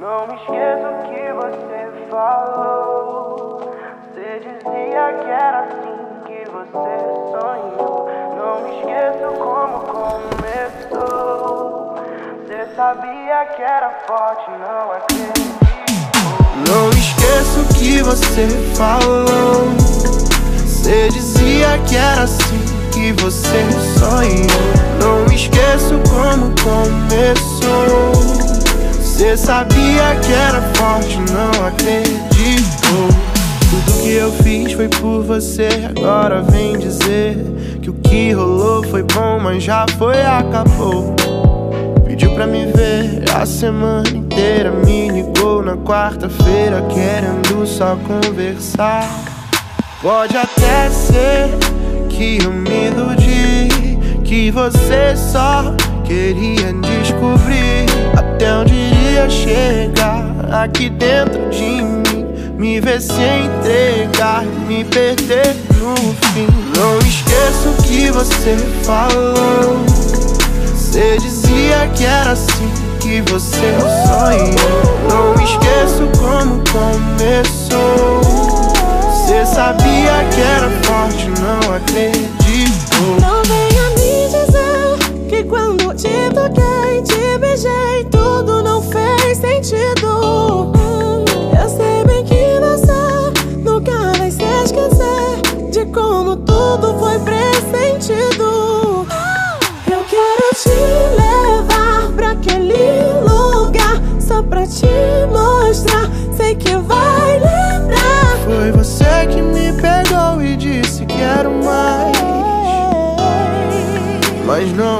Não me esqueço o que você falou. Você dizia que era assim que você sonhou. Não me esqueço como começou. Você sabia que era forte, não acredito. Não esqueço o que você falou. Você dizia que era assim que você sonhou. Não esqueço como começou. Sabia que era forte, não acreditou. Tudo que eu fiz foi por você. Agora vem dizer que o que rolou foi bom, mas já foi, acabou. Pediu pra me ver a semana inteira. Me ligou na quarta-feira, querendo só conversar. Pode até ser que eu me iludi, que você só queria descobrir até onde iria chegar aqui dentro de mim. Me ver se entregar, me perder no fim. Não esqueço o que você falou. Você dizia que era assim que você sonhou. Não esqueço como começou. Você sabia que era forte, não acreditou. Não venha me dizer que quando te toquei, tudo não fez sentido. Eu sei bem que você nunca vai se esquecer de como tudo foi pressentido. Eu quero te levar pra aquele lugar só pra te mostrar. Sei que vai lembrar. Foi você que me pegou e disse que quero mais, mas não